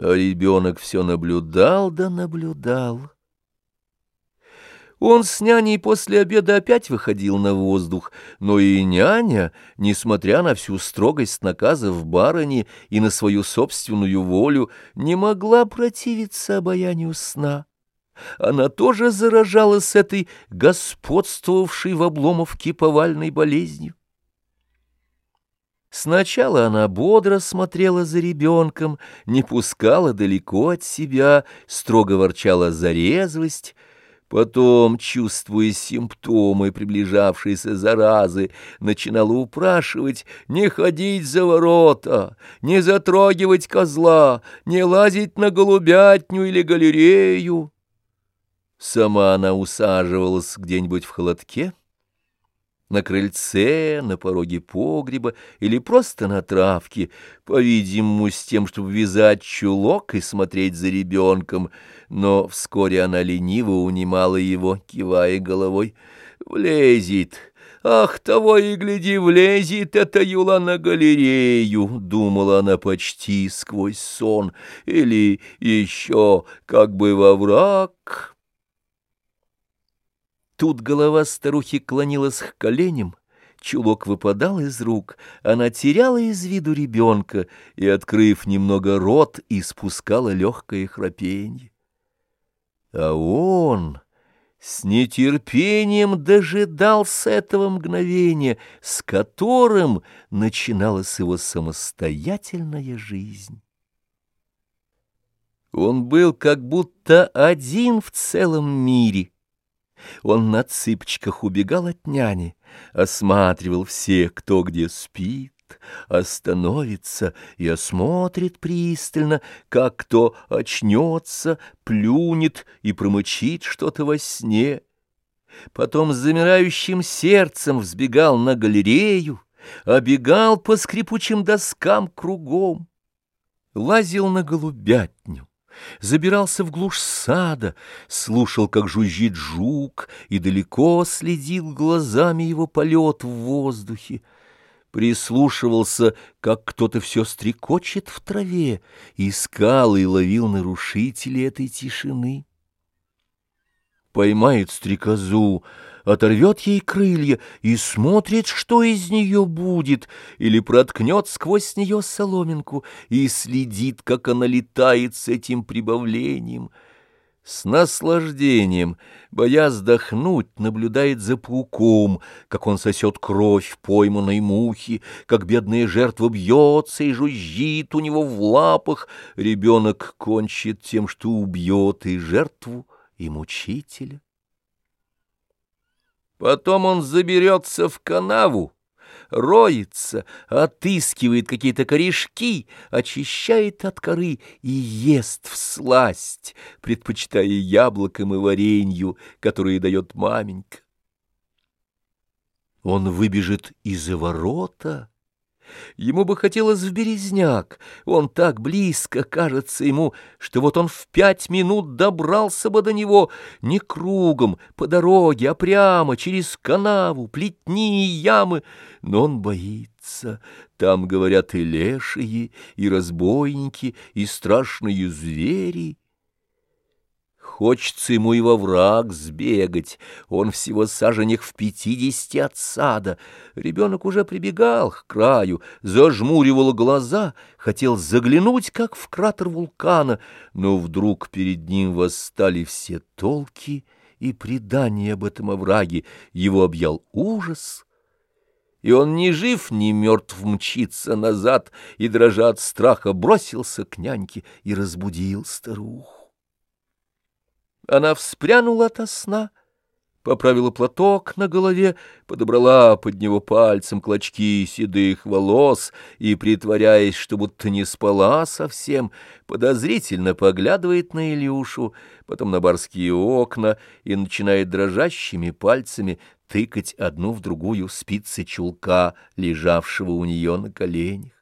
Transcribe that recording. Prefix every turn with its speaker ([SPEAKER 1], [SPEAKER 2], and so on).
[SPEAKER 1] А ребенок все наблюдал да наблюдал. Он с няней после обеда опять выходил на воздух, но и няня, несмотря на всю строгость наказов барыни и на свою собственную волю, не могла противиться обаянию сна. Она тоже заражалась этой господствовавшей в Обломовке повальной болезнью. Сначала она бодро смотрела за ребенком, не пускала далеко от себя, строго ворчала за резвость, Потом, чувствуя симптомы приближавшейся заразы, начинала упрашивать не ходить за ворота, не затрогивать козла, не лазить на голубятню или галерею. Сама она усаживалась где-нибудь в холодке, на крыльце, на пороге погреба или просто на травке, по-видимому, с тем, чтобы вязать чулок и смотреть за ребенком, но вскоре она лениво унимала его, кивая головой. «Влезет! Ах, того и гляди, влезет эта юла на галерею!» — думала она почти сквозь сон, или еще как бы во враг... Тут голова старухи клонилась к коленям, чулок выпадал из рук, она теряла из виду ребенка и, открыв немного рот, испускала легкое храпенье. А он с нетерпением дожидался этого мгновения, с которым начиналась его самостоятельная жизнь. Он был как будто один в целом мире — он на цыпочках убегал от няни, осматривал всех, кто где спит, остановится и осмотрит пристально, как кто очнется, плюнет и промычит что-то во сне. Потом с замирающим сердцем взбегал на галерею, обегал по скрипучим доскам кругом, лазил на голубятню, забирался в глушь сада, слушал, как жужжит жук, и далеко следил глазами его полет в воздухе. Прислушивался, как кто-то все стрекочет в траве, искал и ловил нарушителей этой тишины. Поймает стрекозу, оторвет ей крылья и смотрит, что из нее будет, или проткнет сквозь нее соломинку и следит, как она летает с этим прибавлением. С наслаждением, боясь вздохнуть, наблюдает за пауком, как он сосет кровь пойманной мухи, как бедная жертва бьется и жужжит у него в лапах. Ребенок кончит тем, что убьет и жертву, и мучителя. Потом он заберется в канаву, роется, отыскивает какие-то корешки, очищает от коры и ест в сласть, предпочитая яблокам и варенью, которые дает маменька. Он выбежит из-за ворота, Ему бы хотелось в Березняк, он так близко кажется ему, что вот он в пять минут добрался бы до него не кругом, по дороге, а прямо через канаву, плетни и ямы, но он боится. Там, говорят, и лешие, и разбойники, и страшные звери. Хочется ему и во враг сбегать, он всего саженек в пятидесяти от сада. Ребенок уже прибегал к краю, зажмуривал глаза, хотел заглянуть, как в кратер вулкана, но вдруг перед ним восстали все толки и предания об этом овраге, его объял ужас — и он ни жив, ни мертв мчится назад, и, дрожа от страха, бросился к няньке и разбудил старуху. Она вспрянула ото сна, поправила платок на голове, подобрала под него пальцем клочки седых волос и, притворяясь, что будто не спала совсем, подозрительно поглядывает на Илюшу, потом на барские окна и начинает дрожащими пальцами тыкать одну в другую спицы чулка, лежавшего у нее на коленях.